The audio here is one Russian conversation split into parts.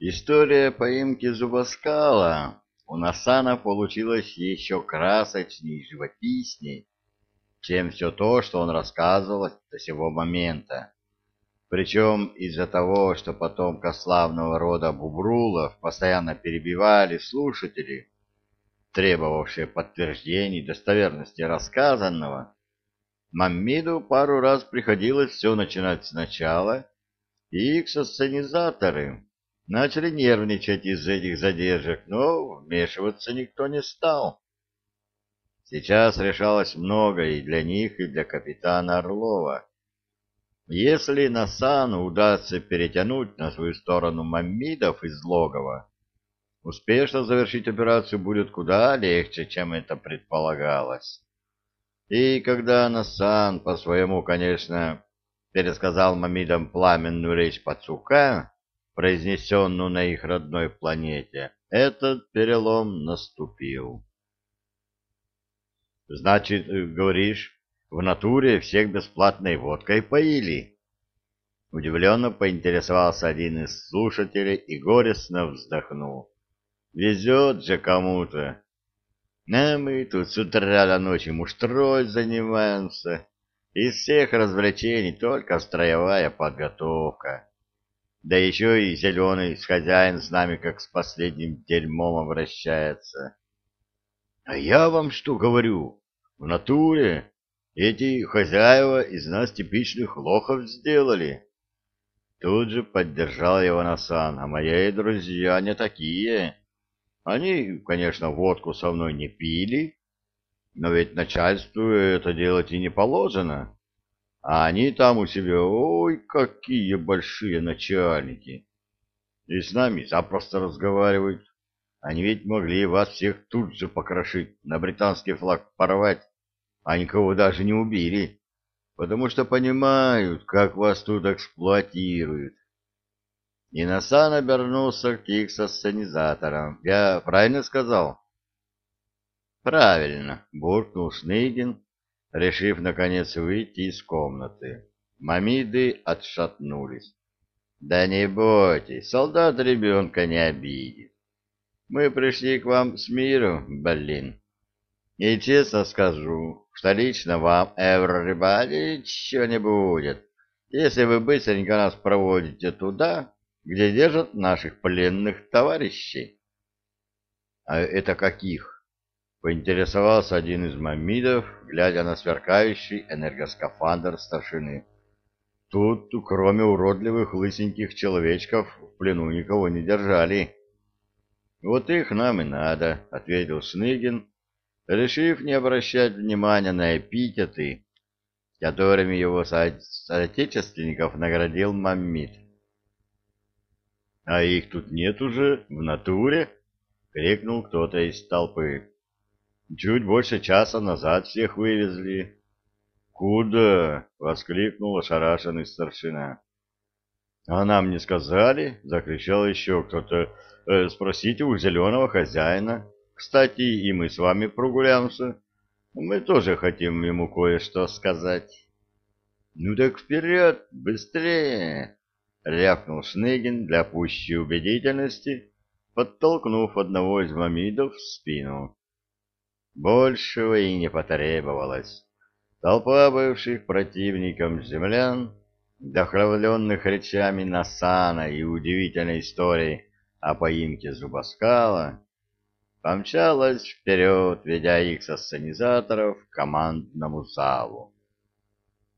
История поимки зубоскала у Насана получилась еще красочней и живописней, чем все то, что он рассказывал до сего момента. Причем из-за того, что потомка славного рода Бубрулов постоянно перебивали слушатели, требовавшие подтверждений достоверности рассказанного, Маммиду пару раз приходилось все начинать сначала, и эксосценизаторы начали нервничать из этих задержек, но вмешиваться никто не стал. Сейчас решалось многое и для них, и для капитана Орлова. Если Насану удастся перетянуть на свою сторону маммидов из логова, успешно завершить операцию будет куда легче, чем это предполагалось. И когда Насан по своему, конечно, пересказал мамидам пламенную речь Пацука, произнесенную на их родной планете, этот перелом наступил. Значит, говоришь, в натуре всех бесплатной водкой поили? Удивленно поинтересовался один из слушателей и горестно вздохнул. Везет же кому-то. А мы тут с утра до ночи муштрой занимаемся. Из всех развлечений только строевая подготовка. Да еще и зеленый с хозяин с нами как с последним дерьмом обращается. А я вам что говорю? В натуре эти хозяева из нас типичных лохов сделали. Тут же поддержал его Насан, а мои друзья не такие. Они, конечно, водку со мной не пили, но ведь начальству это делать и не положено. А они там у себя, ой, какие большие начальники. И с нами запросто разговаривают. Они ведь могли вас всех тут же покрошить, на британский флаг порвать, а никого даже не убили, потому что понимают, как вас тут эксплуатируют. И Насан обернулся к их сценизаторам. Я правильно сказал? Правильно, буркнул Шныгин, решив, наконец, выйти из комнаты. Мамиды отшатнулись. Да не бойтесь, солдат ребенка не обидит. Мы пришли к вам с миру, блин. И честно скажу, что лично вам, everybody, ничего не будет, если вы быстренько нас проводите туда, где держат наших пленных товарищей. — А это каких? — поинтересовался один из мамидов, глядя на сверкающий энергоскафандр старшины. Тут, кроме уродливых лысеньких человечков, в плену никого не держали. — Вот их нам и надо, — ответил Шныгин, решив не обращать внимания на эпитеты, которыми его соотечественников наградил Маммит. — А их тут нет уже, в натуре? — крикнул кто-то из толпы. — Чуть больше часа назад всех вывезли. — Куда? — воскликнул ошарашенный старшина. «А нам не сказали?» — закричал еще кто-то. «Э, «Спросите у зеленого хозяина. Кстати, и мы с вами прогуляемся. Мы тоже хотим ему кое-что сказать». «Ну так вперед, быстрее!» — рявкнул Шныгин для пущей убедительности, подтолкнув одного из мамидов в спину. Большего и не потребовалось. Толпа бывших противником землян вдохновленных речами Насана и удивительной историей о поимке Зубаскала, помчалась вперед, ведя их со сценизаторов к командному залу.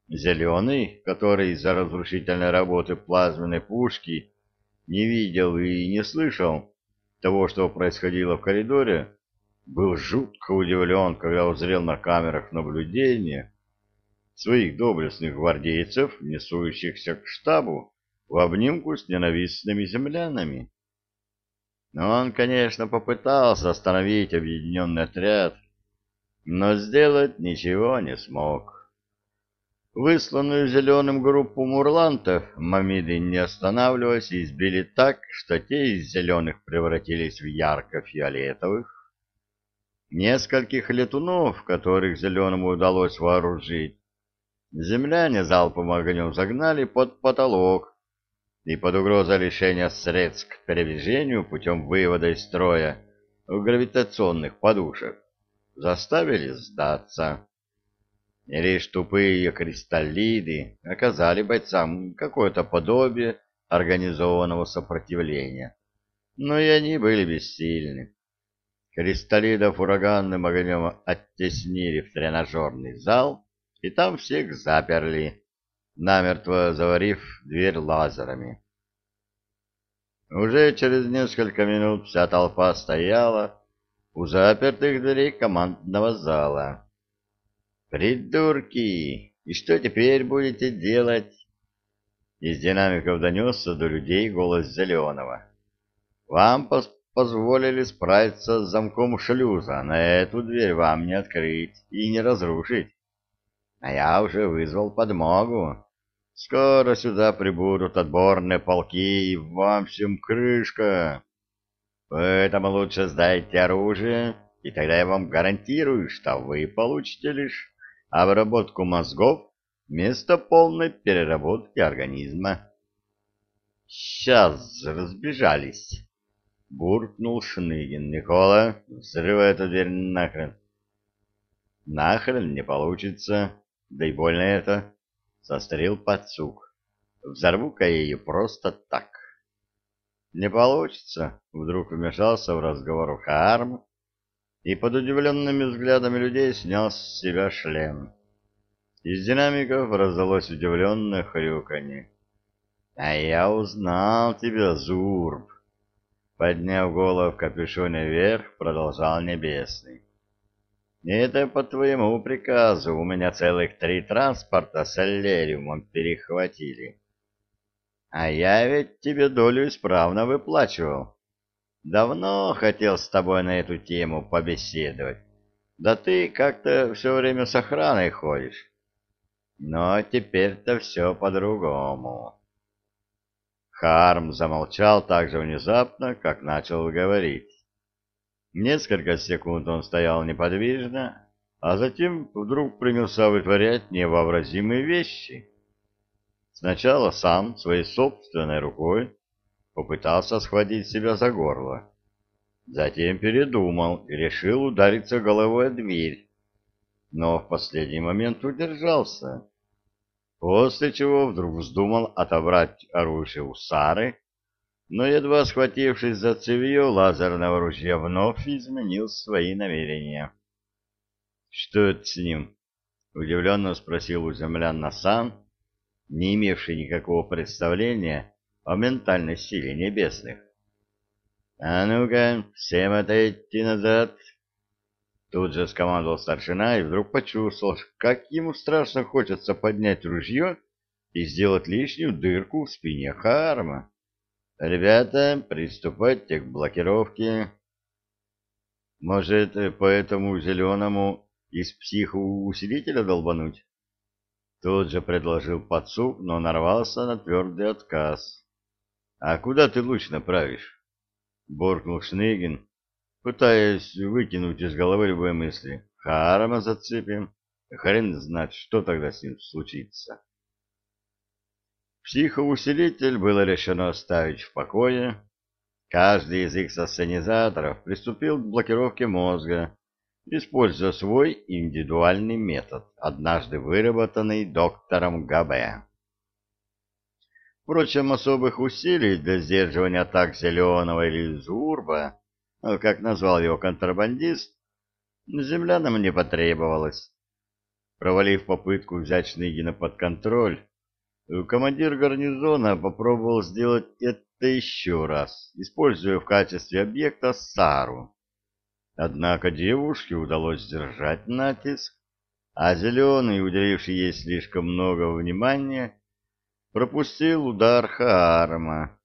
Зеленый, который из-за разрушительной работы плазменной пушки не видел и не слышал того, что происходило в коридоре, был жутко удивлен, когда узрел на камерах наблюдения своих доблестных гвардейцев, несущихся к штабу в обнимку с ненавистными землянами. Но он, конечно, попытался остановить объединенный отряд, но сделать ничего не смог. Высланную зеленым группу мурлантов мамиды не останавливаясь избили так, что те из зеленых превратились в ярко-фиолетовых. Нескольких летунов, которых зеленому удалось вооружить, Земляне залпом огнем загнали под потолок, и под угрозой лишения средств к передвижению путем вывода из строя гравитационных подушек заставили сдаться. И лишь тупые кристаллиды оказали бойцам какое-то подобие организованного сопротивления. Но и они были бессильны. Кристаллидов ураганным огнем оттеснили в тренажерный зал, и там всех заперли, намертво заварив дверь лазерами. Уже через несколько минут вся толпа стояла у запертых дверей командного зала. «Придурки! И что теперь будете делать?» Из динамиков донесся до людей голос Зеленого. «Вам позволили справиться с замком шлюза, на эту дверь вам не открыть и не разрушить. А я уже вызвал подмогу. Скоро сюда прибудут отборные полки, и вам всем крышка. Поэтому лучше сдайте оружие, и тогда я вам гарантирую, что вы получите лишь обработку мозгов вместо полной переработки организма. Сейчас разбежались. Буркнул Шныгин. Никола, взрывай эту дверь нахрен. Нахрен не получится. Да и больно это. Сострил подсук. Взорву-ка я ее просто так. Не получится. Вдруг вмешался в разговор Харм и под удивленными взглядами людей снял с себя шлем. Из динамиков раздалось удивленное хрюканье. — А я узнал тебя, Зурб! Подняв голову в капюшоне вверх, продолжал Небесный. — Это по твоему приказу у меня целых три транспорта с аллериумом перехватили. А я ведь тебе долю исправно выплачивал. Давно хотел с тобой на эту тему побеседовать. Да ты как-то все время с охраной ходишь. Но теперь-то все по-другому. Харм замолчал так же внезапно, как начал говорить. Несколько секунд он стоял неподвижно, а затем вдруг принялся вытворять невообразимые вещи. Сначала сам своей собственной рукой попытался схватить себя за горло. Затем передумал и решил удариться головой о дверь, но в последний момент удержался после чего вдруг вздумал отобрать оружие у Сары, но, едва схватившись за цевье лазерного ружья, вновь изменил свои намерения. — Что это с ним? — удивленно спросил у землян Насан, не имевший никакого представления о ментальной силе небесных. — А ну-ка, всем отойти назад! Тут же скомандовал старшина и вдруг почувствовал, как ему страшно хочется поднять ружье и сделать лишнюю дырку в спине Харма. «Ребята, приступайте к блокировке». «Может, по этому зеленому из психоусилителя долбануть?» Тут же предложил подсук, но нарвался на твердый отказ. «А куда ты луч направишь?» — буркнул Шныгин, пытаясь выкинуть из головы любые мысли. Харама зацепим, хрен знать, что тогда с ним случится. Психоусилитель было решено оставить в покое. Каждый из их сценизаторов приступил к блокировке мозга, используя свой индивидуальный метод, однажды выработанный доктором Габе. Впрочем, особых усилий для сдерживания атак Зеленого или Зурба как назвал его контрабандист, землянам не потребовалось. Провалив попытку взять Шныгина под контроль, командир гарнизона попробовал сделать это еще раз, используя в качестве объекта Сару. Однако девушке удалось сдержать натиск, а Зеленый, уделивший ей слишком много внимания, пропустил удар Хаарма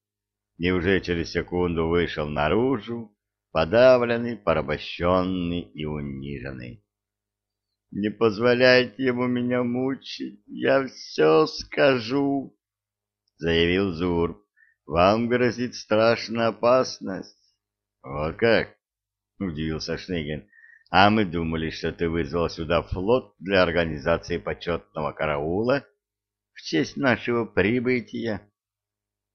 и уже через секунду вышел наружу, подавленный, порабощенный и униженный. «Не позволяйте ему меня мучить, я все скажу», — заявил Зур. «Вам грозит страшная опасность». «Вот как?» — удивился Шныгин. «А мы думали, что ты вызвал сюда флот для организации почетного караула в честь нашего прибытия».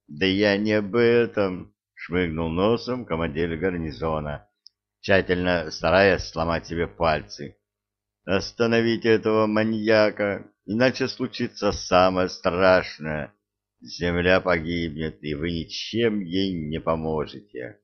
Да я не об этом, шмыгнул носом командир гарнизона, тщательно стараясь сломать себе пальцы. Остановите этого маньяка, иначе случится самое страшное. Земля погибнет, и вы ничем ей не поможете.